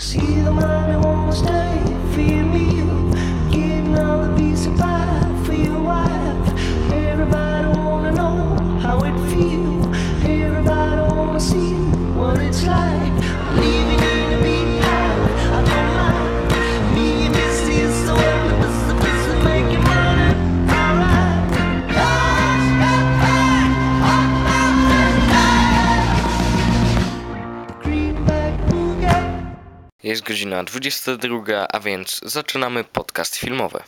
See the man who won't stay, Feel me. Jest godzina 22, a więc zaczynamy podcast filmowy.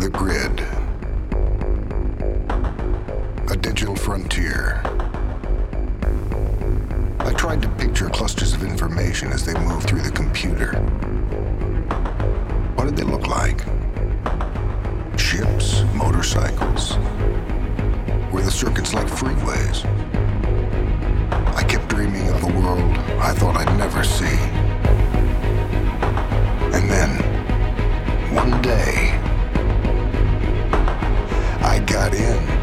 The Grid. Frontier. I tried to picture clusters of information as they moved through the computer. What did they look like? Ships, motorcycles? Were the circuits like freeways? I kept dreaming of a world I thought I'd never see. And then, one day, I got in.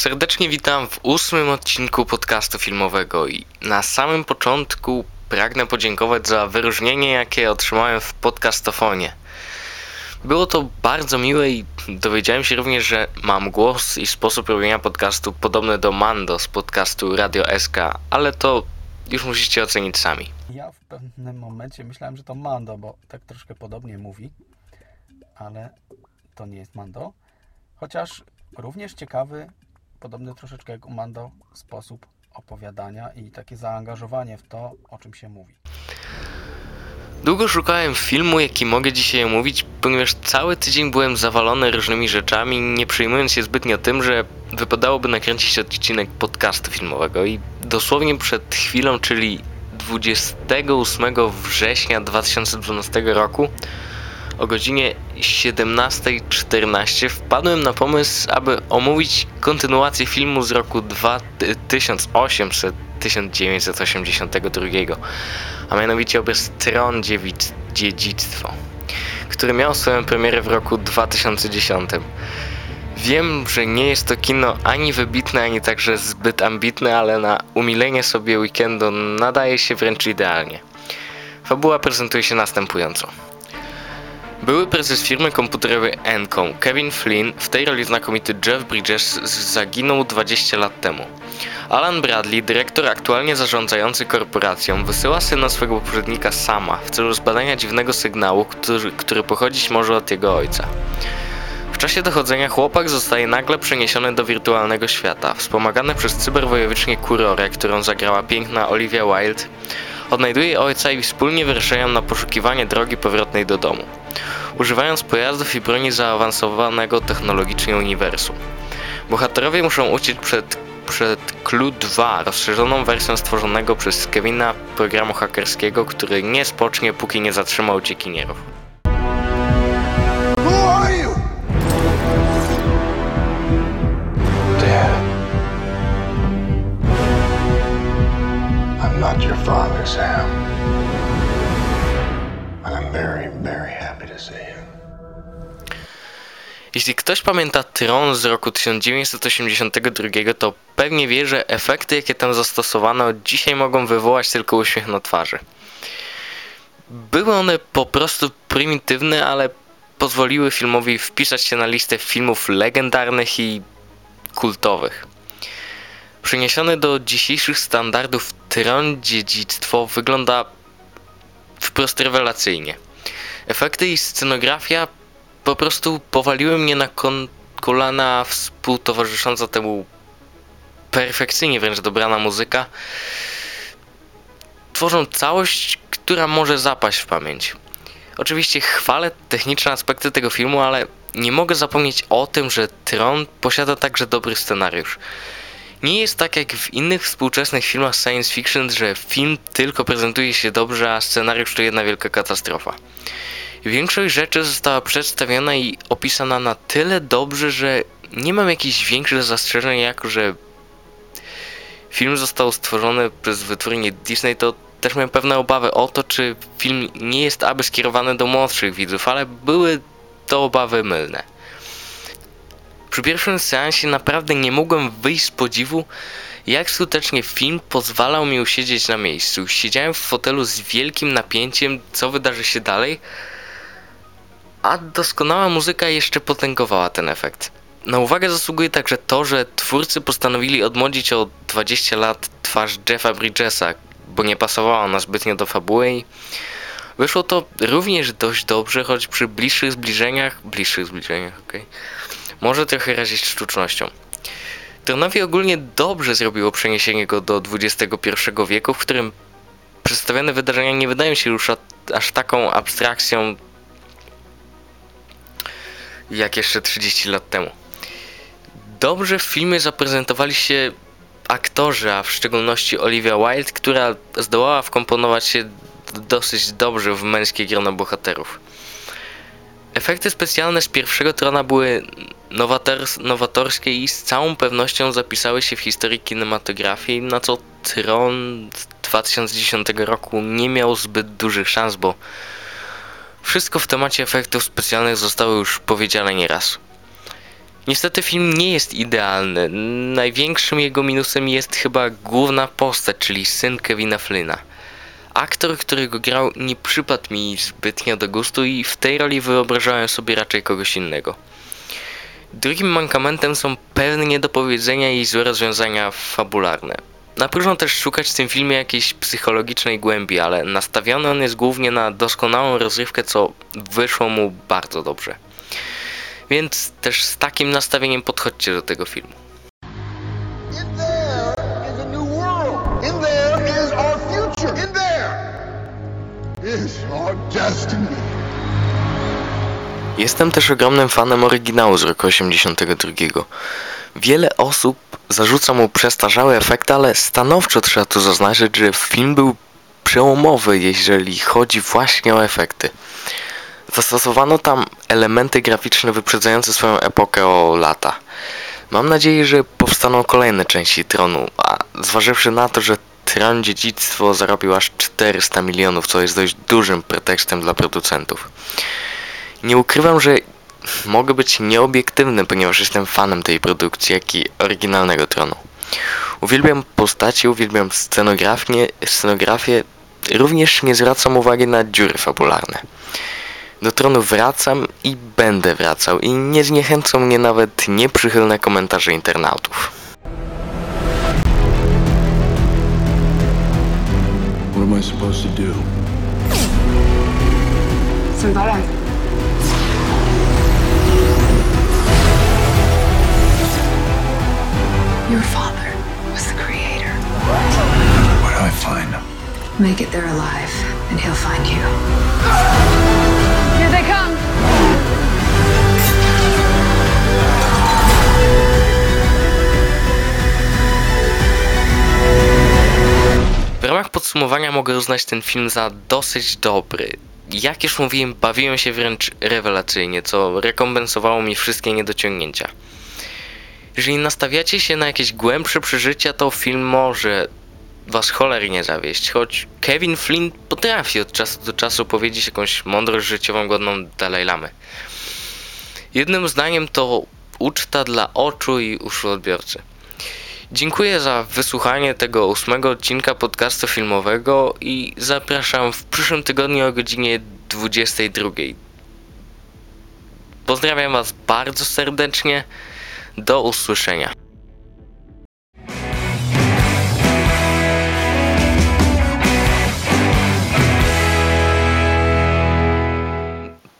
Serdecznie witam w ósmym odcinku podcastu filmowego i na samym początku pragnę podziękować za wyróżnienie, jakie otrzymałem w podcastofonie. Było to bardzo miłe i dowiedziałem się również, że mam głos i sposób robienia podcastu podobny do Mando z podcastu Radio SK, ale to już musicie ocenić sami. Ja w pewnym momencie myślałem, że to Mando, bo tak troszkę podobnie mówi, ale to nie jest Mando. Chociaż również ciekawy, podobny troszeczkę jak u Mando, sposób opowiadania i takie zaangażowanie w to, o czym się mówi. Długo szukałem filmu, jaki mogę dzisiaj omówić, ponieważ cały tydzień byłem zawalony różnymi rzeczami, nie przejmując się zbytnio tym, że wypadałoby nakręcić odcinek podcastu filmowego i dosłownie przed chwilą, czyli 28 września 2012 roku o godzinie 17.14 wpadłem na pomysł, aby omówić kontynuację filmu z roku 2800 1982, a mianowicie obraz Tron Dziewic- Dziedzictwo, który miał swoją premierę w roku 2010. Wiem, że nie jest to kino ani wybitne, ani także zbyt ambitne, ale na umilenie sobie weekendu nadaje się wręcz idealnie. Fabuła prezentuje się następująco. Były prezes firmy komputerowej Encom, Kevin Flynn, w tej roli znakomity Jeff Bridges, zaginął 20 lat temu. Alan Bradley, dyrektor aktualnie zarządzający korporacją, wysyła syna swego poprzednika Sama w celu zbadania dziwnego sygnału, który, który pochodzić może od jego ojca. W czasie dochodzenia chłopak zostaje nagle przeniesiony do wirtualnego świata. Wspomagany przez cyberwojowicznię Kurorę, którą zagrała piękna Olivia Wilde, odnajduje ojca i wspólnie wyruszają na poszukiwanie drogi powrotnej do domu, używając pojazdów i broni zaawansowanego technologicznie uniwersum. Bohaterowie muszą uciec przed, przed Clue 2, rozszerzoną wersją stworzonego przez Kevina programu hakerskiego, który nie spocznie, póki nie zatrzyma uciekinierów. Jeśli ktoś pamięta Tron z roku 1982, to pewnie wie, że efekty, jakie tam zastosowano, dzisiaj mogą wywołać tylko uśmiech na twarzy. Były one po prostu prymitywne, ale pozwoliły filmowi wpisać się na listę filmów legendarnych i kultowych. Przeniesiony do dzisiejszych standardów Tron Dziedzictwo wygląda wprost rewelacyjnie. Efekty i scenografia po prostu powaliły mnie na kolana współtowarzysząca temu perfekcyjnie wręcz dobrana muzyka. Tworzą całość, która może zapaść w pamięć. Oczywiście chwalę techniczne aspekty tego filmu, ale nie mogę zapomnieć o tym, że Tron posiada także dobry scenariusz. Nie jest tak jak w innych współczesnych filmach science fiction, że film tylko prezentuje się dobrze, a scenariusz to jedna wielka katastrofa. Większość rzeczy została przedstawiona i opisana na tyle dobrze, że nie mam jakichś większych zastrzeżeń, jako że film został stworzony przez wytwórnię Disney, to też miałem pewne obawy o to, czy film nie jest aby skierowany do młodszych widzów, ale były to obawy mylne. Przy pierwszym seansie naprawdę nie mogłem wyjść z podziwu, jak skutecznie film pozwalał mi usiedzieć na miejscu. Siedziałem w fotelu z wielkim napięciem, co wydarzy się dalej, a doskonała muzyka jeszcze potęgowała ten efekt. Na uwagę zasługuje także to, że twórcy postanowili odmłodzić o 20 lat twarz Jeffa Bridgesa, bo nie pasowała ona zbytnio do fabuły wyszło to również dość dobrze, choć przy bliższych zbliżeniach, bliższych zbliżeniach, okej, może trochę razić sztucznością. Tronowi ogólnie dobrze zrobiło przeniesienie go do XXI wieku, w którym przedstawione wydarzenia nie wydają się już aż taką abstrakcją jak jeszcze 30 lat temu. Dobrze w filmie zaprezentowali się aktorzy, a w szczególności Olivia Wilde, która zdołała wkomponować się dosyć dobrze w męskie grono bohaterów. Efekty specjalne z pierwszego trona były nowators- nowatorskie i z całą pewnością zapisały się w historii kinematografii, na co Tron z 2010 roku nie miał zbyt dużych szans, bo wszystko w temacie efektów specjalnych zostało już powiedziane nieraz. Niestety film nie jest idealny. Największym jego minusem jest chyba główna postać, czyli syn Kevina Flynna. Aktor, który go grał, nie przypadł mi zbytnio do gustu i w tej roli wyobrażałem sobie raczej kogoś innego. Drugim mankamentem są pewne niedopowiedzenia i złe rozwiązania fabularne. Na próżno też szukać w tym filmie jakiejś psychologicznej głębi, ale nastawiony on jest głównie na doskonałą rozrywkę, co wyszło mu bardzo dobrze. Więc też z takim nastawieniem podchodźcie do tego filmu. Jestem też ogromnym fanem oryginału z roku 82. Wiele osób zarzuca mu przestarzałe efekty, ale stanowczo trzeba tu zaznaczyć, że film był przełomowy, jeżeli chodzi właśnie o efekty. Zastosowano tam elementy graficzne wyprzedzające swoją epokę o lata. Mam nadzieję, że powstaną kolejne części Tronu, a zważywszy na to, że Tron Dziedzictwo zarobił aż 400 milionów, co jest dość dużym pretekstem dla producentów. Nie ukrywam, że mogę być nieobiektywny, ponieważ jestem fanem tej produkcji, jak i oryginalnego Tronu. Uwielbiam postacie, uwielbiam scenografię, scenografię, również nie zwracam uwagi na dziury fabularne. Do Tronu wracam i będę wracał i nie zniechęcą mnie nawet nieprzychylne komentarze internautów. What am I supposed to do? Sembaran. Your father was the creator. Where do I find him? Make it there alive, and he'll find you. Here they come! W ramach podsumowania mogę uznać ten film za dosyć dobry. Jak już mówiłem, bawiłem się wręcz rewelacyjnie, co rekompensowało mi wszystkie niedociągnięcia. Jeżeli nastawiacie się na jakieś głębsze przeżycia, to film może was cholernie zawieść, choć Kevin Flynn potrafi od czasu do czasu powiedzieć jakąś mądrość życiową godną Dalaj Lamy. Jednym zdaniem to uczta dla oczu i uszu odbiorcy. Dziękuję za wysłuchanie tego ósmego odcinka podcastu filmowego i zapraszam w przyszłym tygodniu o godzinie 22. Pozdrawiam Was bardzo serdecznie. Do usłyszenia.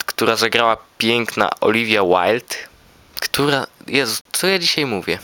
Która zagrała piękna Olivia Wilde, która. Jezu, co ja dzisiaj mówię?